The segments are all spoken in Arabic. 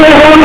الله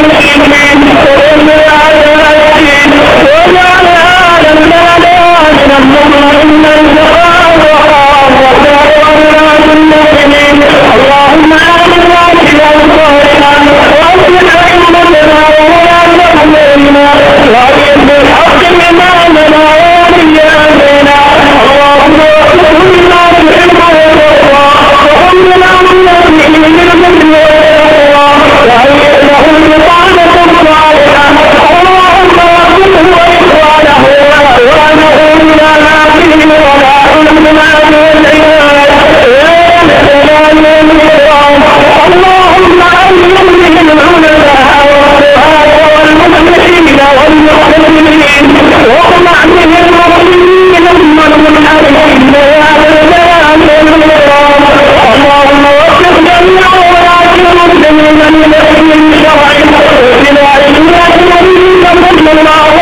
Thank you. من يحيي الشرع بلا إله إلا الله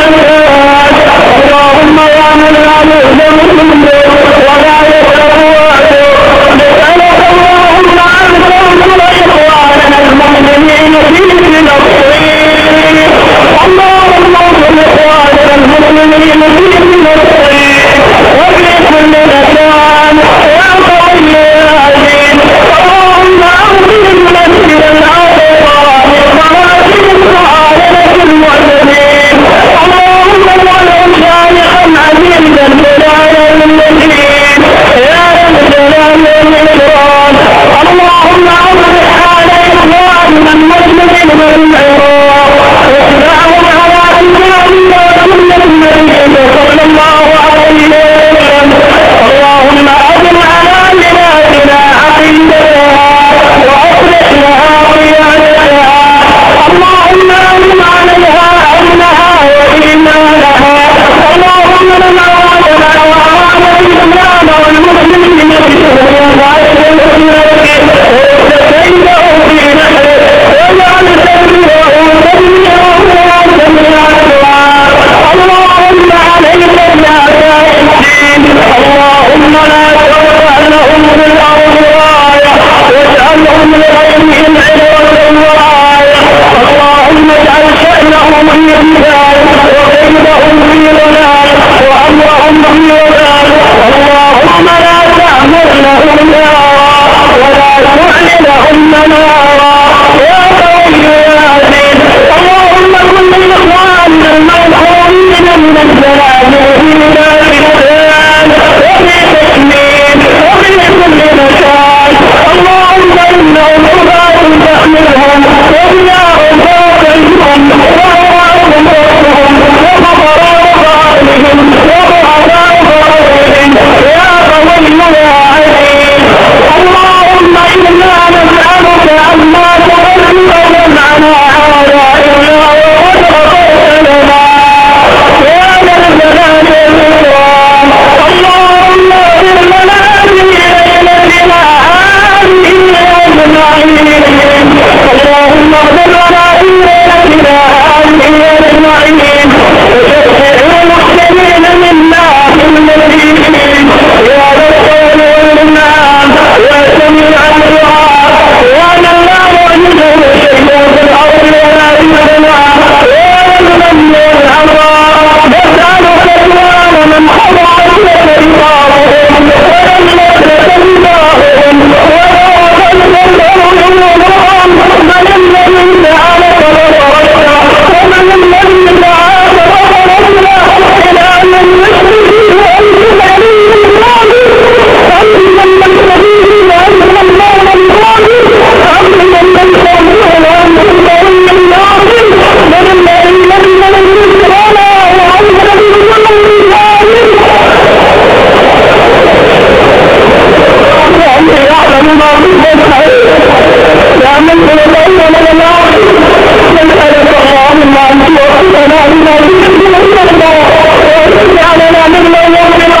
Thank you. मंदर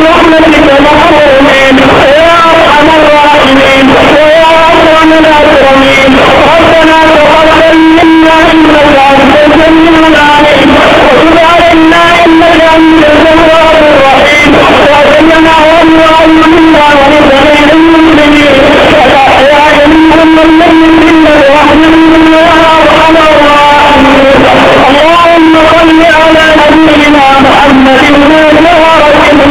برحمتك محرومين يا ارحم الراحمين ويا اكرم الاكرمين ربنا تقبل منا انك انت السميع العليم وتب علينا انك انت التواب الرحيم واغفر لنا وارحم يا ارحم الراحمين اللهم صل على نبينا محمد وعلى اله وصحبه